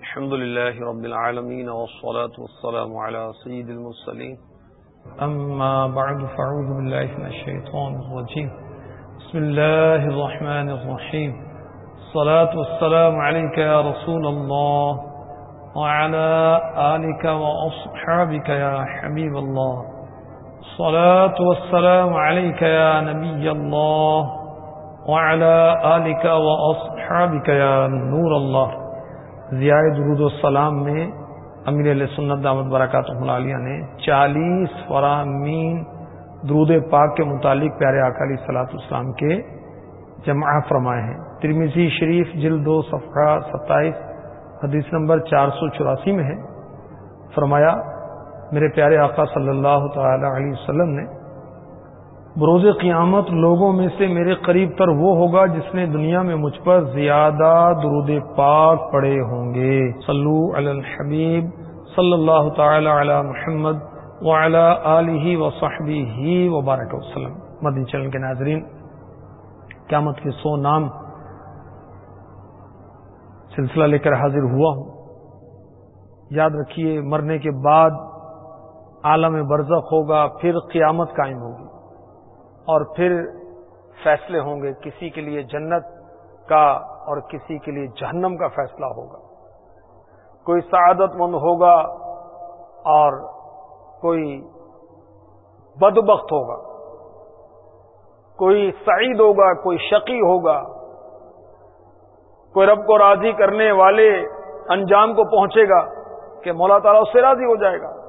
الحمد لله رب العالمين والصلاة والسلام على سيد المرسلين. أما بعد، فأعوذ بالله من الشيطان الرجيم. بسم الله الرحمن الرحيم. الصلاة والسلام عليك يا رسول الله وعلى آلك وأصحابك يا حبيب الله. الصلاة والسلام عليك يا نبي الله وعلى آلك وأصحابك يا نور الله. ضیاء درود السلام میں امیر علیہ سنت دامت برکات عالیہ نے چالیس فرامین درود پاک کے متعلق پیارے اکالی سلاط اسلام کے جمع فرمائے ہیں۔ ترمیزی شریف جلد دو، صفحہ ستائیس، حدیث نمبر چار سو چوراسی میں ہے۔ فرمایا، میرے پیارے آقا صلی اللہ تعالی علیہ وسلم نے بروز قیامت لوگوں میں سے میرے قریب تر وہ ہوگا جس نے دنیا میں مجھ پر زیادہ درود پاک پڑے ہوں گے۔ صلو علی الحبیب، صلی اللہ تعالی علی محمد وعلی آلہ وصحبہ وبارک وسلم۔ مدنی چلن کے ناظرین، قیامت کے سو نام سلسلہ لے کر حاضر ہوا ہوں۔ یاد رکھیے، مرنے کے بعد عالم برزخ ہوگا، پھر قیامت قائم ہوگی۔ اور پھر فیصلے ہوں گے کسی کے لیے جنت کا اور کسی کے لیے جہنم کا فیصلہ ہوگا۔ کوئی سعادت مند ہوگا اور کوئی بدبخت ہوگا۔ کوئی سعید ہوگا، کوئی شقی ہوگا۔ کوئی رب کو راضی کرنے والے انجام کو پہنچے گا کہ مولا تعالیٰ اس سے راضی ہو جائے گا۔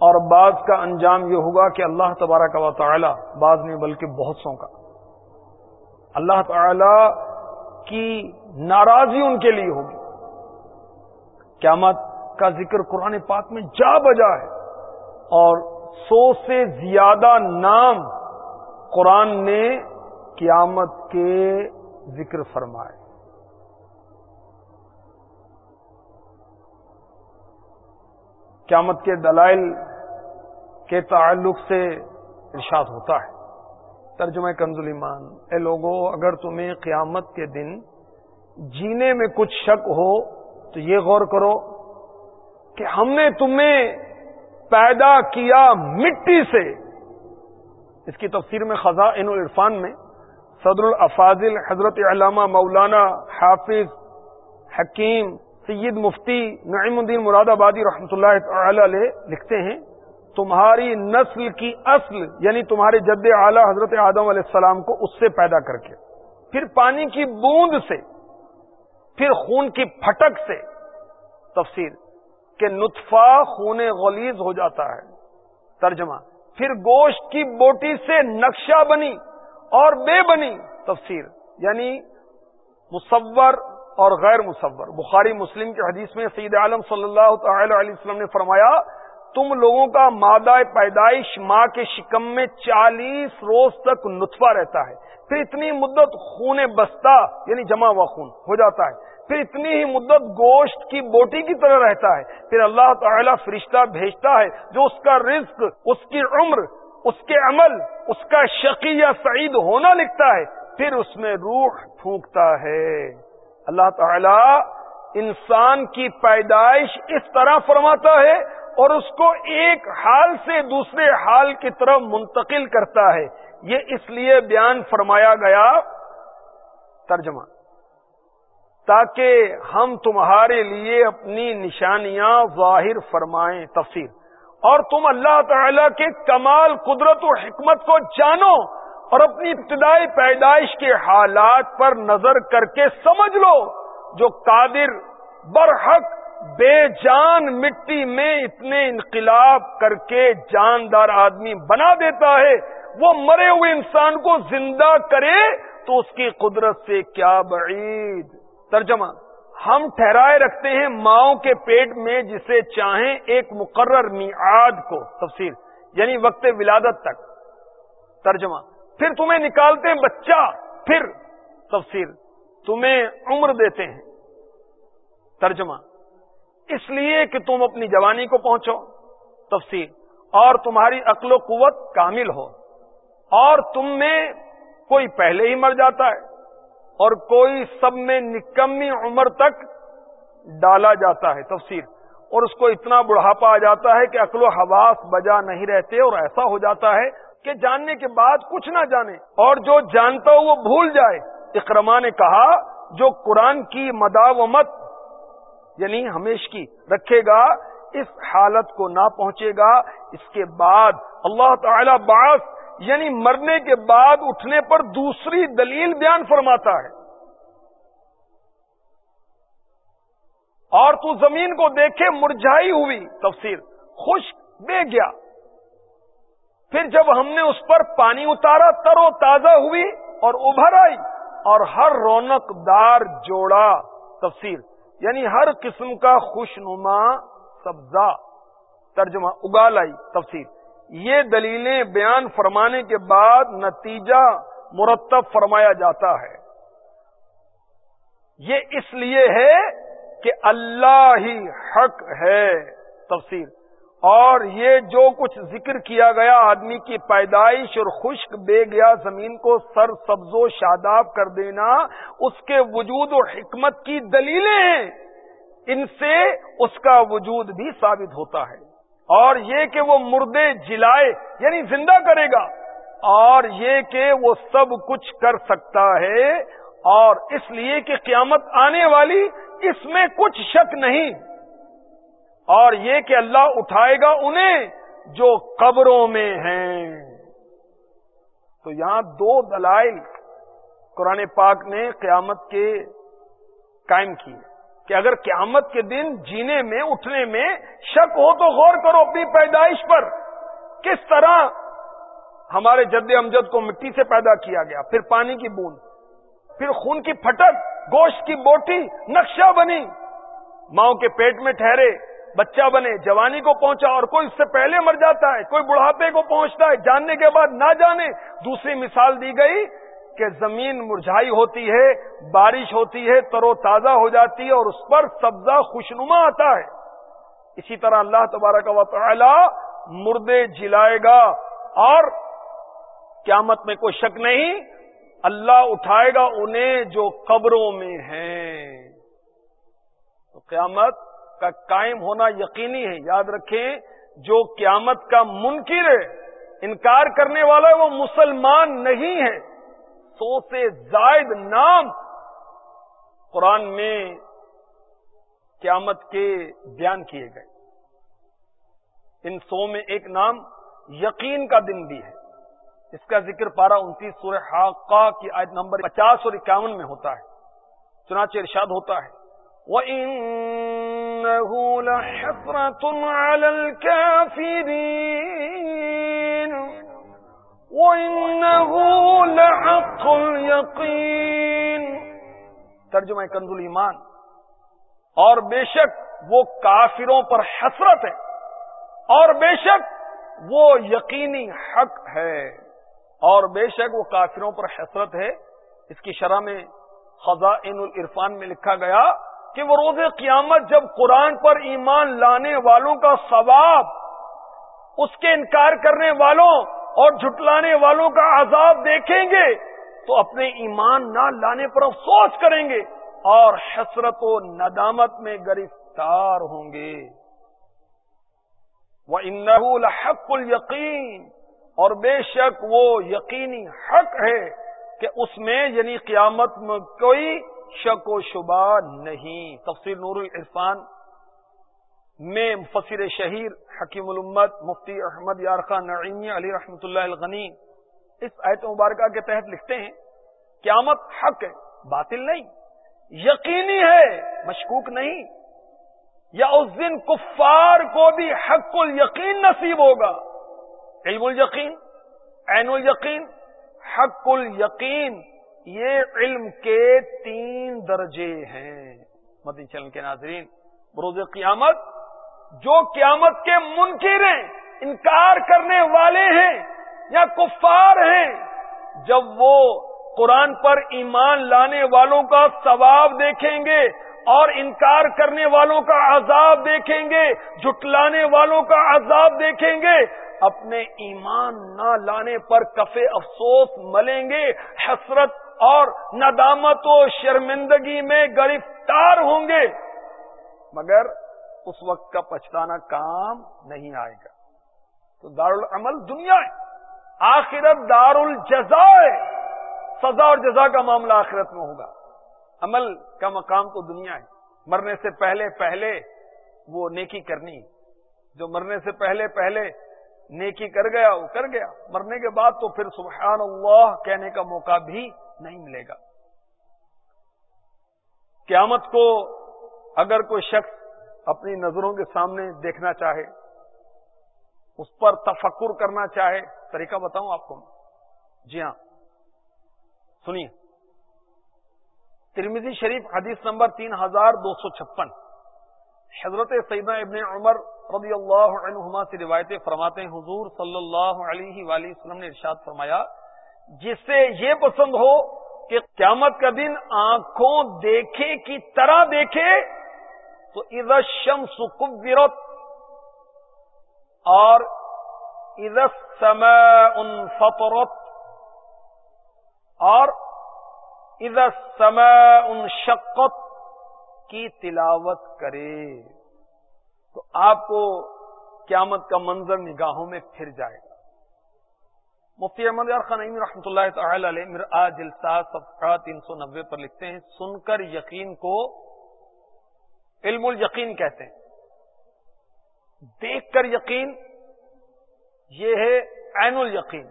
اور بعض کا انجام یہ ہوگا کہ اللہ تبارک و تعالی بعض نہیں بلکہ بہت سو کا۔ اللہ تعالی کی ناراضی ان کے لیے ہوگی۔ قیامت کا ذکر قرآن پاک میں جا بجا ہے اور سو سے زیادہ نام قرآن نے قیامت کے ذکر فرمائے۔ قیامت کے دلائل کے تعلق سے ارشاد ہوتا ہے۔ ترجمہ کنزل ایمان، اے لوگوں اگر تمہیں قیامت کے دن جینے میں کچھ شک ہو تو یہ غور کرو کہ ہم نے تمہیں پیدا کیا مٹی سے۔ اس کی تفسیر میں خزاں ان العرفان میں صدر الافاظل حضرت علامہ مولانا حافظ حکیم سید مفتی نعیم الدین مراد آبادی رحمۃ اللہ تعالی علیہ لکھتے ہیں۔ تمہاری نسل کی اصل یعنی تمہارے جد اعلی حضرت آدم علیہ السلام کو اس سے پیدا کر کے، پھر پانی کی بوند سے، پھر خون کی پھٹک سے، تفسیر کہ نطفہ خون غلیظ ہو جاتا ہے، ترجمہ، پھر گوشت کی بوٹی سے نقشہ بنی اور بے بنی، تفسیر یعنی مصور اور غیر مصور، بخاری مسلم کے حدیث میں سید عالم صلی اللہ تعالی علیہ وسلم نے فرمایا تم لوگوں کا مادہ پیدائش ماں کے شکم میں چالیس روز تک نطفہ رہتا ہے۔ پھر اتنی مدت خون بستہ یعنی جمع ہوا خون، ہو جاتا ہے۔ پھر اتنی ہی مدت گوشت کی بوٹی کی طرح رہتا ہے۔ پھر اللہ تعالی فرشتہ بھیجتا ہے جو اس کا رزق، اس کی عمر، اس کے عمل، اس کا شقی یا سعید ہونا لکھتا ہے۔ پھر اس میں روح پھونکتا ہے۔ اللہ تعالی انسان کی پیدائش اس طرح فرماتا ہے اور اس کو ایک حال سے دوسرے حال کی طرف منتقل کرتا ہے۔ یہ اس لیے بیان فرمایا گیا۔ ترجمہ۔ تاکہ ہم تمہارے لیے اپنی نشانیاں ظاہر فرمائیں۔ تفسیر۔ اور تم اللہ تعالی کے کمال، قدرت و حکمت کو جانو اور اپنی ابتدائی پیدائش کے حالات پر نظر کر کے سمجھ لو، جو قادر، برحق بے جان مٹی میں اتنے انقلاب کر کے جاندار آدمی بنا دیتا ہے، وہ مرے ہوئے انسان کو زندہ کرے تو اس کی قدرت سے کیا بعید۔ ترجمہ، ہم ٹھہرائے رکھتے ہیں ماؤں کے پیٹ میں جسے چاہیں ایک مقرر میعاد کو۔ تفصیل یعنی وقت ولادت تک۔ ترجمہ، پھر تمہیں نکالتے ہیں بچہ، پھر۔ تفصیل تمہیں عمر دیتے ہیں۔ ترجمہ اس لیے کہ تم اپنی جوانی کو پہنچو۔ تفصیل۔ اور تمہاری عقل و قوت کامل ہو۔ اور تم میں کوئی پہلے ہی مر جاتا ہے۔ اور کوئی سب میں نکمی عمر تک ڈالا جاتا ہے۔ تفسیر اور اس کو اتنا بڑھاپا آ جاتا ہے کہ عقل و حواس بجا نہیں رہتے اور ایسا ہو جاتا ہے کہ جاننے کے بعد کچھ نہ جانے۔ اور جو جانتا ہو وہ بھول جائے۔ اکرما نے کہا، جو قرآن کی مداومت یعنی ہمیش کی رکھے گا، اس حالت کو نہ پہنچے گا، اس کے بعد اللہ تعالی باس یعنی مرنے کے بعد اٹھنے پر دوسری دلیل بیان فرماتا ہے۔ اور تو زمین کو دیکھے مرجھائی ہوئی تفسیر، خشک بے گیا۔ پھر جب ہم نے اس پر پانی اتارا، تر و تازہ ہوئی اور ابھر آئی اور ہر رونق دار جوڑا تفسیر۔ یعنی ہر قسم کا خوش نما سبزہ، ترجمہ اگا لائی تفسیر۔ یہ دلیلیں بیان فرمانے کے بعد نتیجہ مرتب فرمایا جاتا ہے۔ یہ اس لیے ہے کہ اللہ ہی حق ہے، تفسیر۔ اور یہ جو کچھ ذکر کیا گیا آدمی کی پیدائش اور خشک بے گیا زمین کو سر سبز و شاداب کر دینا، اس کے وجود و حکمت کی دلیلیں ہیں۔ ان سے اس کا وجود بھی ثابت ہوتا ہے۔ اور یہ کہ وہ مردے جلائے یعنی زندہ کرے گا۔ اور یہ کہ وہ سب کچھ کر سکتا ہے۔ اور اس لیے کہ قیامت آنے والی، اس میں کچھ شک نہیں۔ اور یہ کہ اللہ اٹھائے گا انہیں جو قبروں میں ہیں۔ تو یہاں دو دلائل قرآن پاک نے قیامت کے قائم کیے کہ اگر قیامت کے دن جینے میں، اٹھنے میں شک ہو تو غور کرو اپنی پیدائش پر۔ کس طرح ہمارے جد امجد کو مٹی سے پیدا کیا گیا، پھر پانی کی بوند، پھر خون کی پھٹک، گوشت کی بوٹی، نقشہ بنی، ماؤں کے پیٹ میں ٹھہرے۔ بچہ بنے، جوانی کو پہنچا اور کوئی اس سے پہلے مر جاتا ہے، کوئی بڑھاپے کو پہنچتا ہے، جاننے کے بعد نہ جانے۔ دوسری مثال دی گئی کہ زمین مرجھائی ہوتی ہے، بارش ہوتی ہے، تر و تازہ ہو جاتی ہے اور اس پر سبزہ خوشنما آتا ہے۔ اسی طرح اللہ تبارک و تعالی مردے جلائے گا اور قیامت میں کوئی شک نہیں، اللہ اٹھائے گا انہیں جو قبروں میں ہیں۔ تو قیامت کا قائم ہونا یقینی ہے۔ یاد رکھیں، جو قیامت کا منکر ہے، انکار کرنے والا ہے، وہ مسلمان نہیں ہے۔ سو سے زائد نام قرآن میں قیامت کے بیان کیے گئے۔ ان سو میں ایک نام یقین کا دن بھی ہے۔ اس کا ذکر پارا انتیس سورہ حاقہ کی آیت نمبر پچاس اور اکیاون میں ہوتا ہے۔ چنانچہ ارشاد ہوتا ہے۔ وَإِنَّهُ لَحَفْرَةٌ عَلَى الْكَافِرِينَ وَإِنَّهُ لَحَقُّ الْيَقِينَ ترجمہ کنز ایمان اور بے شک وہ کافروں پر حسرت ہے اور بے شک وہ یقینی حق ہے اور بے شک وہ کافروں پر حسرت ہے اس کی شرح میں خزائن العرفان میں لکھا گیا کہ وہ روز قیامت جب قرآن پر ایمان لانے والوں کا ثواب، اس کے انکار کرنے والوں اور جھٹلانے والوں کا عذاب دیکھیں گے، تو اپنے ایمان نہ لانے پر افسوس کریں گے اور حسرت و ندامت میں گرفتار ہوں گے۔ وہ انحول حق یقین اور بے شک وہ یقینی حق ہے کہ اس میں یعنی قیامت میں کوئی شک و شبہ نہیں۔ تفصیل نور العرفان میں مفسر شہیر حکیم الامت مفتی احمد یارخان نعیمی علی رحمۃ اللہ الغنی اس آیت مبارکہ کے تحت لکھتے ہیں، قیامت حق ہے، باطل نہیں، یقینی ہے، مشکوک نہیں، یا اس دن کفار کو بھی حق الیقین نصیب ہوگا۔ علم الیقین، عین الیقین، حق الیقین۔ یہ علم کے تین درجے ہیں۔ مدی چلن کے ناظرین بروز قیامت جو قیامت کے منکر ہیں، انکار کرنے والے ہیں یا کفار ہیں، جب وہ قرآن پر ایمان لانے والوں کا ثواب دیکھیں گے اور انکار کرنے والوں کا عذاب دیکھیں گے جٹلانے والوں کا عذاب دیکھیں گے، اپنے ایمان نہ لانے پر کفے افسوس ملیں گے، حسرت اور ندامت و شرمندگی میں گرفتار ہوں گے۔ مگر اس وقت کا پچھتانا کام نہیں آئے گا۔ تو دار العمل دنیا ہے، آخرت دار الجزا ہے۔ سزا اور جزا کا معاملہ آخرت میں ہوگا۔ عمل کا مقام تو دنیا ہے۔ مرنے سے پہلے پہلے وہ نیکی کرنی جو مرنے سے پہلے پہلے نیکی کر گیا، وہ کر گیا۔ مرنے کے بعد تو پھر سبحان اللہ کہنے کا موقع بھی نہیں ملے گا۔ قیامت کو اگر کوئی شخص اپنی نظروں کے سامنے دیکھنا چاہے، اس پر تفکر کرنا چاہے، طریقہ بتاؤں آپ کو جی ہاں۔ سنیے۔ ترمیزی شریف حدیث نمبر تین ہزار دو سو چھپن۔ حضرت سیدنا ابن عمر رضی اللہ عنہما سے روایتیں فرماتے ہیں، حضور صلی اللہ علیہ وآلہ وسلم نے ارشاد فرمایا جس سے یہ پسند ہو کہ قیامت کا دن آنکھوں دیکھے کی طرح دیکھے، تو ادھر شم سکبرت اور ادھر سمے ان فطرت اور ادھر سمے ان شقت کی تلاوت کرے۔ تو آپ کو قیامت کا منظر نگاہوں میں پھر جائے۔ گا مفتی احمد یار خان رحمۃ اللہ تعالی علیہ آج صفحہ تین سو نبے پر لکھتے ہیں، سن کر یقین کو علم الیقین کہتے ہیں۔ دیکھ کر یقین، یہ ہے عین الیقین۔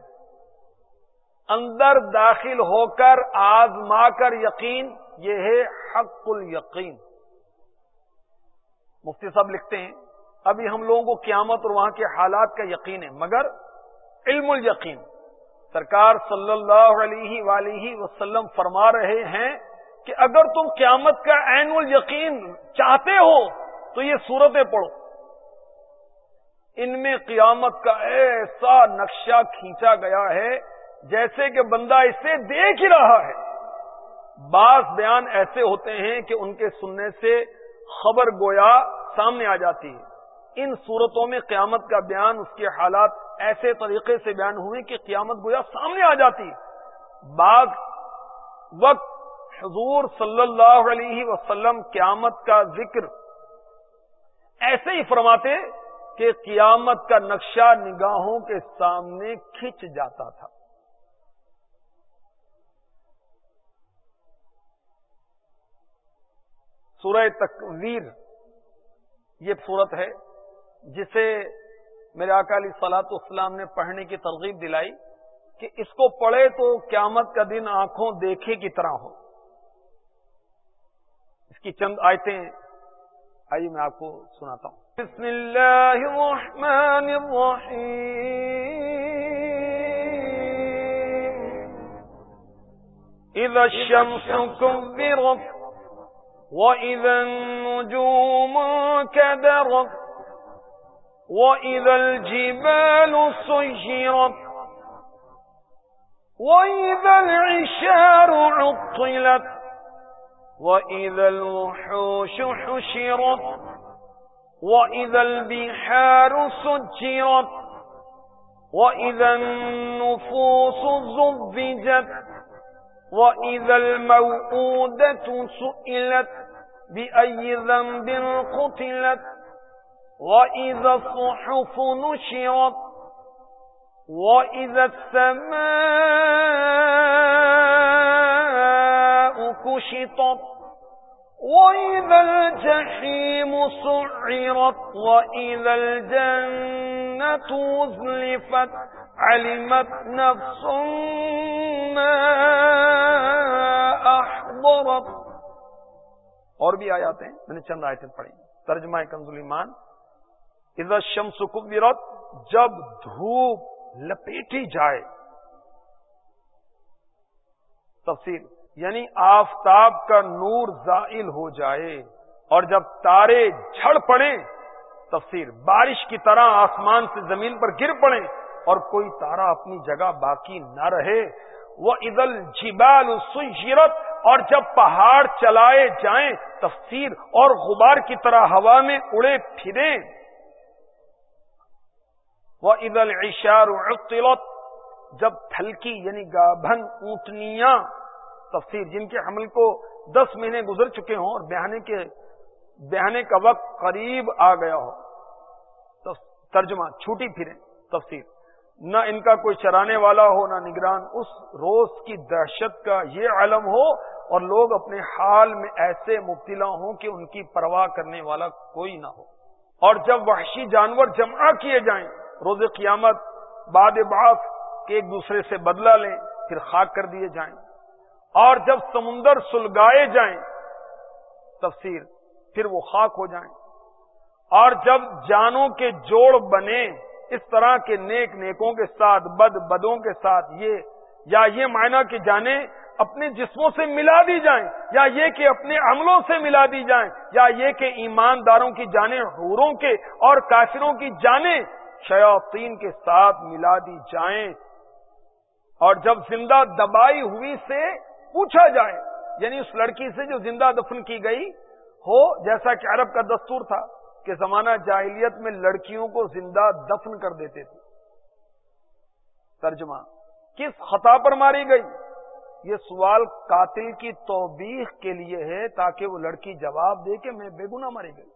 اندر داخل ہو کر آزما کر یقین، یہ ہے حق الیقین۔ مفتی صاحب لکھتے ہیں، ابھی ہم لوگوں کو قیامت اور وہاں کے حالات کا یقین ہے، مگر علم الیقین۔ سرکار صلی اللہ علیہ ولیہ وسلم فرما رہے ہیں کہ اگر تم قیامت کا عین الیقین چاہتے ہو تو یہ صورتیں پڑھو۔ ان میں قیامت کا ایسا نقشہ کھینچا گیا ہے جیسے کہ بندہ اسے دیکھ ہی رہا ہے۔ بعض بیان ایسے ہوتے ہیں کہ ان کے سننے سے خبر گویا سامنے آ جاتی ہے۔ ان صورتوں میں قیامت کا بیان اس کے حالات ایسے طریقے سے بیان ہوئے کہ قیامت گویا سامنے آ جاتی۔ بعض وقت حضور صلی اللہ علیہ وسلم قیامت کا ذکر ایسے ہی فرماتے کہ قیامت کا نقشہ نگاہوں کے سامنے کھچ جاتا تھا۔ سورہ تکویر یہ صورت ہے جسے میرے اکالی سلاط اسلام نے پڑھنے کی ترغیب دلائی کہ اس کو پڑھے تو قیامت کا دن آنکھوں دیکھے کی طرح ہو۔ اس کی چند آیتیں آئیے میں آپ کو سناتا ہوں۔ بسم اللہ الرحمن الرحیم۔ اذا الشمس كبرت وإذا النجوم كدرت وإذا الجبال سجرت وإذا العشار عطلت وإذا الوحوش حشرت وإذا البحار سجرت وإذا النفوس زبجت وإذا الموءودة سئلت بأي ذنب قتلت وإذا الصحف نشرت وإذا السماء كشطت وإذا الجحيم سعرت وإذا الجنة وزلفت علمت نفس ما احضرت اور بھی آیات ہیں میں نے چند آیتیں پڑھی ترجمہ کنز ایمان اذا شمس کبرت جب دھوپ لپیٹی جائے۔ تفصیل یعنی آفتاب کا نور زائل ہو جائے اور جب تارے جھڑ پڑے تفسیر بارش کی طرح آسمان سے زمین پر گر پڑے اور کوئی تارا اپنی جگہ باقی نہ رہے۔ وہ عدل جبال سیرت اور جب پہاڑ چلائے جائیں تفسیر اور غبار کی طرح ہوا میں اڑے پھرے وہ عدل اشار جب تھلکی یعنی گابھن، اونٹنیاں، تفسیر جن کے حمل کو دس مہینے گزر چکے ہوں اور بہانے کے بہنے کا وقت قریب آ گیا ہو۔ ترجمہ، چھوٹی پھریں، تفسیر۔ نہ ان کا کوئی چرانے والا ہو، نہ نگران۔ اس روز کی دہشت کا یہ علم ہو اور لوگ اپنے حال میں ایسے مبتلا ہوں کہ ان کی پرواہ کرنے والا کوئی نہ ہو۔ اور جب وحشی جانور جمع کیے جائیں روز قیامت بعد باف کے ایک دوسرے سے بدلہ لیں، پھر خاک کر دیے جائیں۔ اور جب سمندر سلگائے جائیں، تفسیر، پھر وہ خاک ہو جائیں۔ اور جب جانوں کے جوڑ بنے، اس طرح کے نیک نیکوں کے ساتھ، بد بدوں کے ساتھ، یہ، یا یہ معنی کہ جانے اپنے جسموں سے ملا دی جائیں، یا یہ کہ اپنے عملوں سے ملا دی جائیں، یا یہ کہ ایمانداروں کی جانیں، حوروں کے اور کافروں کی جانیں شیاطین کے ساتھ ملا دی جائیں اور جب زندہ دبائی ہوئی سے پوچھا جائے یعنی اس لڑکی سے جو زندہ دفن کی گئی ہو، جیسا کہ عرب کا دستور تھا کہ زمانہ جاہلیت میں لڑکیوں کو زندہ دفن کر دیتے تھے۔ ترجمہ، کس خطا پر ماری گئی؟ یہ سوال قاتل کی توبیخ کے لیے ہے تاکہ وہ لڑکی جواب دے کہ میں بے گنا ماری گئی۔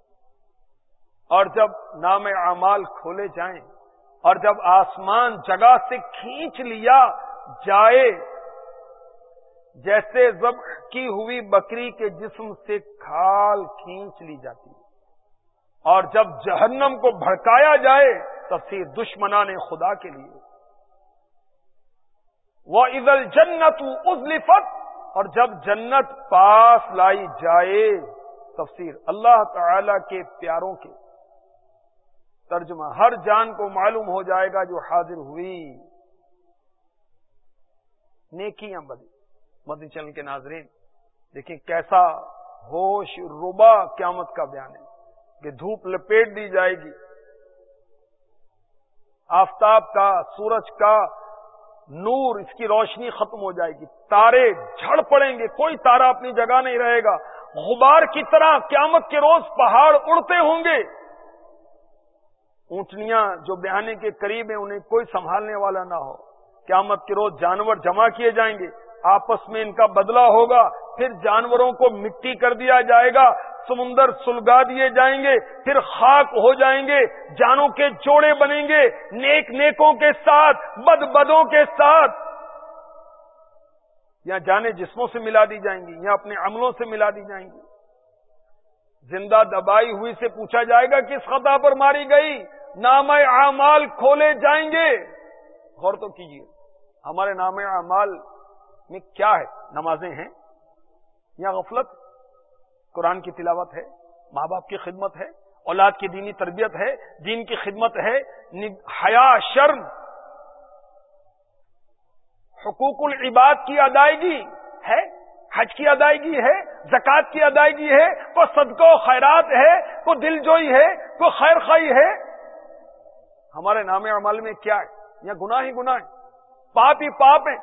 اور جب نام اعمال کھولے جائیں اور جب آسمان جگہ سے کھینچ لیا جائے، جیسے ضبط کی ہوئی بکری کے جسم سے کھال کھینچ لی جاتی۔ ہے اور جب جہنم کو بھڑکایا جائے، تفسیر دشمنان خدا کے لیے۔ وہ عزل جنت ازلفت اور جب جنت پاس لائی جائے، تفسیر اللہ تعالی کے پیاروں کے۔ ترجمہ، ہر جان کو معلوم ہو جائے گا جو حاضر ہوئی۔ نیکیاں بدی مدنی چل کے ناظرین، دیکھیں کیسا ہوش روبا قیامت کا بیان ہے کہ دھوپ لپیٹ دی جائے گی۔ آفتاب کا، سورج کا نور اس کی روشنی ختم ہو جائے گی۔ تارے جھڑ پڑیں گے، کوئی تارا اپنی جگہ نہیں رہے گا۔ غبار کی طرح قیامت کے روز پہاڑ اڑتے ہوں گے۔ اونٹنیاں جو بہانے کے قریب ہیں، انہیں کوئی سنبھالنے والا نہ ہو۔ قیامت کے روز جانور جمع کیے جائیں گے۔ آپس میں ان کا بدلہ ہوگا۔ پھر جانوروں کو مٹی کر دیا جائے گا۔ سمندر سلگا دیے جائیں گے۔ پھر خاک ہو جائیں گے۔ جانوں کے جوڑے بنیں گے۔ نیک نیکوں کے ساتھ، بد بدوں کے ساتھ۔ یا جانے جسموں سے ملا دی جائیں گی یا اپنے عملوں سے ملا دی جائیں گی۔ زندہ دبائی ہوئی سے پوچھا جائے گا، کس خطا پر ماری گئی؟ نام اعمال کھولے جائیں گے۔ غور تو کیجیے ہمارے نام اعمال میں کیا ہے؟ نمازیں ہیں یا غفلت؟ قرآن کی تلاوت ہے، ماں باپ کی خدمت ہے، اولاد کی دینی تربیت ہے، دین کی خدمت ہے حیا، شرم، حقوق العباد کی ادائیگی ہے، حج کی ادائیگی ہے زکات کی ادائیگی ہے کو صدقہ و خیرات ہے کو دل جوئی ہے کو خیر خائی ہے۔ ہمارے نام عمل میں کیا ہے؟ یا گناہ ہی گناہ ہے پاپ ہی پاپ ہے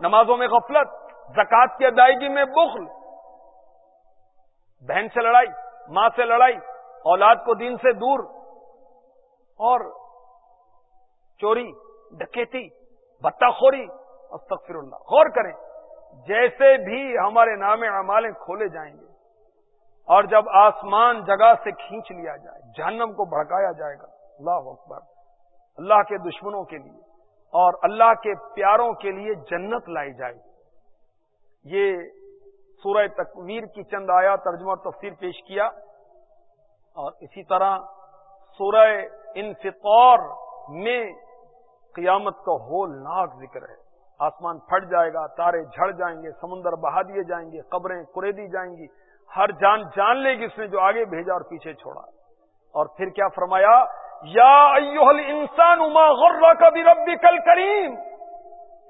نمازوں میں غفلت زکات کی ادائیگی میں بخل۔ بہن سے لڑائی، ماں سے لڑائی، اولاد کو دین سے دور۔ اور چوری، ڈکیتی بتا خوری استغفر اللہ غور کریں، جیسے بھی ہمارے نام اعمال کھولے جائیں گے، اور جب آسمان جگہ سے کھینچ لیا جائے، جہنم کو بھڑکایا جائے گا۔ اللہ اکبر۔ اللہ کے دشمنوں کے لیے اور اللہ کے پیاروں کے لیے جنت لائی جائے یہ سورہ تکویر کی چند آیا ترجمہ اور تفسیر پیش کیا اور اسی طرح سورہ انفطور میں قیامت کا ہول ناک ذکر ہے۔ آسمان پھٹ جائے گا، تارے جھڑ جائیں گے، سمندر بہا دیے جائیں گے، قبریں کرے دی جائیں گی۔ ہر جان جان لے گی اس نے جو آگے بھیجا اور پیچھے چھوڑا۔ اور پھر کیا فرمایا؟ یا انسان اما غرہ کا بھی ربی کل کریم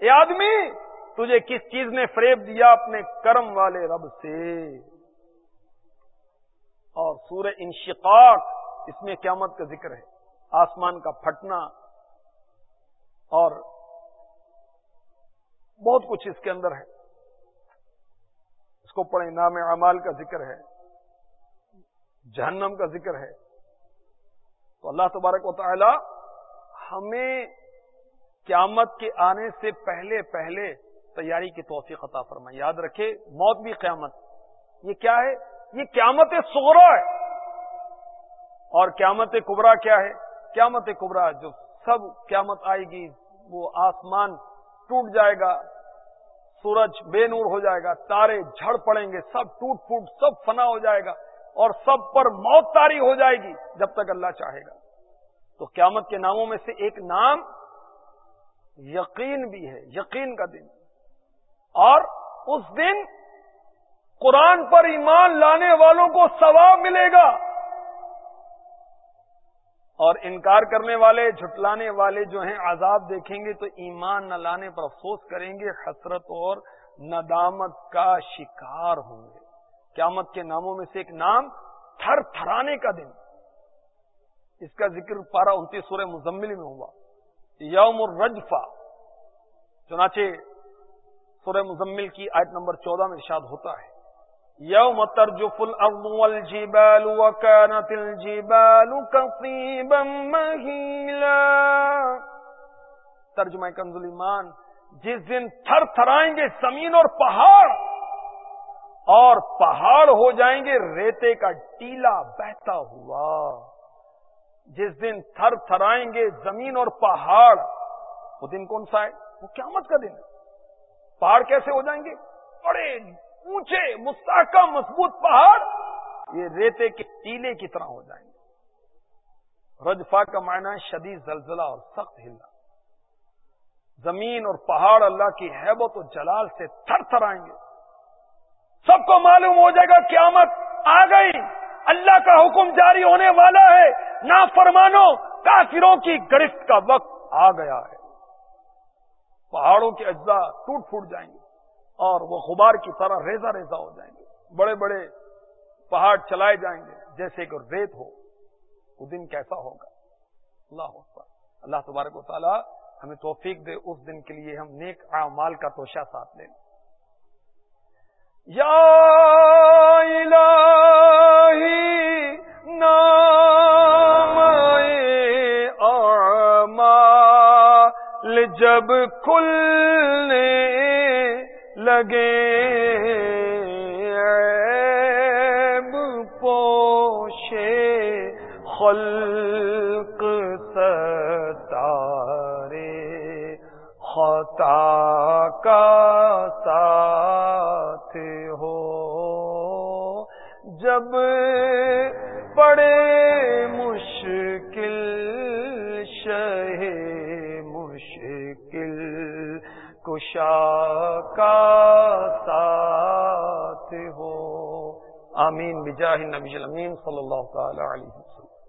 اے آدمی، تجھے کس چیز نے فریب دیا اپنے کرم والے رب سے؟ اور سورہ انشقاق، اس میں قیامت کا ذکر ہے۔ آسمان کا پھٹنا اور بہت کچھ اس کے اندر ہے۔ اس کو پڑھیں، نام اعمال کا ذکر ہے۔ جہنم کا ذکر ہے۔ تو اللہ تبارک و تعالی ہمیں قیامت کے آنے سے پہلے پہلے تیاری کی توفیق عطا فرمائے۔ یاد رکھے، موت بھی قیامت۔ یہ کیا ہے؟ یہ قیامت سغرا ہے۔ اور قیامت کبرا کیا ہے؟ قیامت کبرا جو سب قیامت آئے گی، وہ آسمان ٹوٹ جائے گا، سورج بے نور ہو جائے گا، تارے جھڑ پڑیں گے، سب ٹوٹ پھوٹ، سب فنا ہو جائے گا۔ اور سب پر موت تاری ہو جائے گی جب تک اللہ چاہے گا۔ تو قیامت کے ناموں میں سے ایک نام یقین بھی ہے، یقین کا دن۔ اور اس دن قرآن پر ایمان لانے والوں کو ثواب ملے گا۔ اور انکار کرنے والے، جھٹلانے والے جو ہیں، عذاب دیکھیں گے تو ایمان نہ لانے پر افسوس کریں گے، حسرت اور ندامت کا شکار ہوں گے۔ قیامت کے ناموں میں سے ایک نام تھر تھرانے کا دن۔ اس کا ذکر پارا انتیس سورہ مزمل میں ہوا۔ یوم الرجفہ۔ چنانچہ سورہ مزمل کی آیت نمبر چودہ میں ارشاد ہوتا ہے۔ یوم ترجف الارض والجبال وكانت الجبال كثيبا مهيلا ترجمہ کنز ایمان جس دن تھر تھرائیں گے زمین اور پہاڑ۔ اور پہاڑ ہو جائیں گے، ریتے کا ٹیلا بہتا ہوا۔ جس دن تھر تھرائیں گے زمین اور پہاڑ، وہ دن کون سا ہے؟ وہ قیامت کا دن پہاڑ کیسے ہو جائیں گے؟ بڑے اونچے، مستحکم، مضبوط پہاڑ۔ یہ ریتے کے ٹیلے کی طرح ہو جائیں گے۔ رجفا کا معنی شدید زلزلہ اور سخت ہلنا زمین اور پہاڑ اللہ کی حیبت و جلال سے تھر تھر آئیں گے۔ سب کو معلوم ہو جائے گا قیامت آ گئی۔ اللہ کا حکم جاری ہونے والا ہے۔ نہ فرمانو کافروں کی گرفت کا وقت آ گیا ہے۔ پہاڑوں کے اجزاء ٹوٹ پھوٹ جائیں گے اور وہ غبار کی طرح ریزا ریزا ہو جائیں گے۔ بڑے بڑے پہاڑ چلائے جائیں گے۔ جیسے کہ ریت ہو، وہ دن کیسا ہوگا؟ اللہ اللہ تبارک و تعالی ہمیں توفیق دے، اس دن کے لیے ہم نیک اعمال کا توشہ ساتھ لیں یا الہی نام اعمال جب کھلنے لگے عیب پوشے خلق ستارے خطا کا ساتھ جب پڑے مشکل شہ مشکل کشا کا ساتھ ہو۔ آمین۔ بجاہ نبی الامین صلی اللہ تعالی علیہ وسلم۔